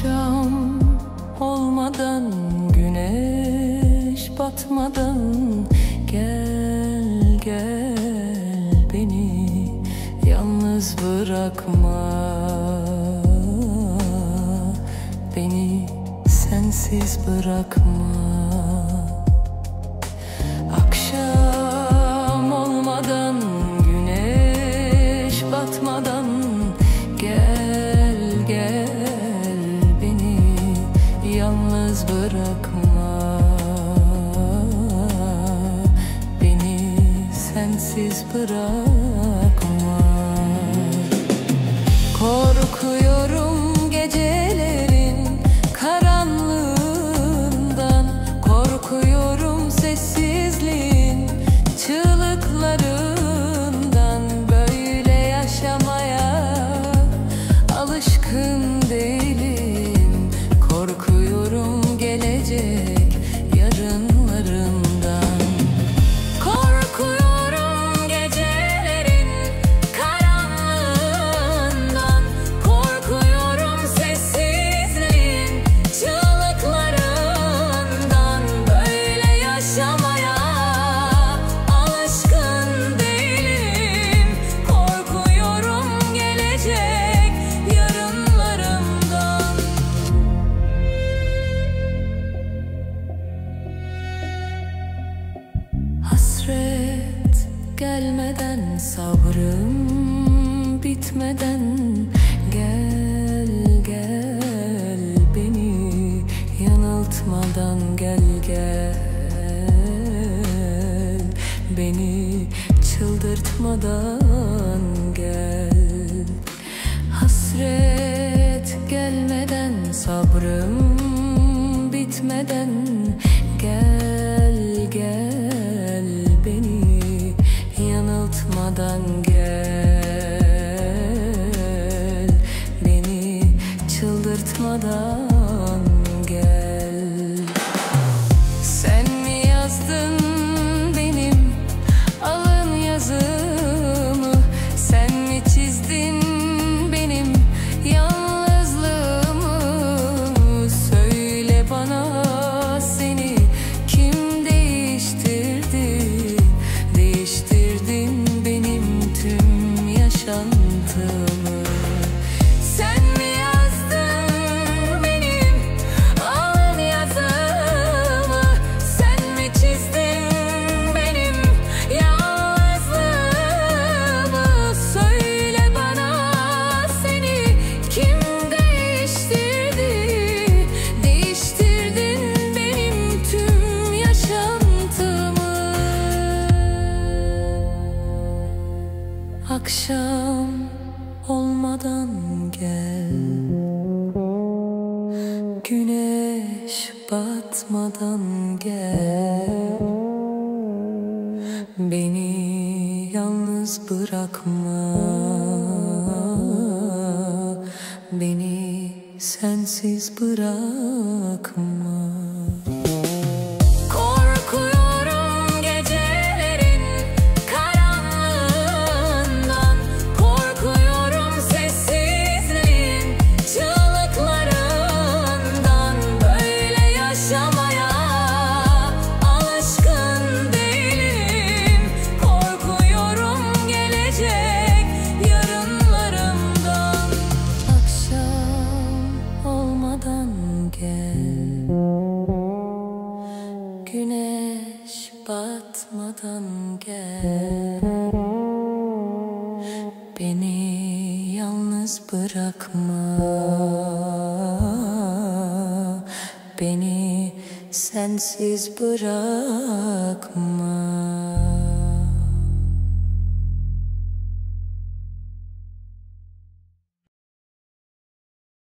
Akşam olmadan güneş batmadan Gel gel beni yalnız bırakma. Beni sensiz bırakma. Bırakma. Beni sensiz bırakma sabrım bitmeden Gel gel beni yanıltmadan gel gel Beni çıldırtmadan gel. Hasret gelmeden sabrım bitmeden Gel yanıltmadan gel. Beni çıldırtmadan yaşantımı Akşam olmadan gel. Güneş batmadan gel. Beni yalnız bırakma. Beni sensiz bırakma batmadan gel. Beni yalnız bırakma. Beni sensiz bırakma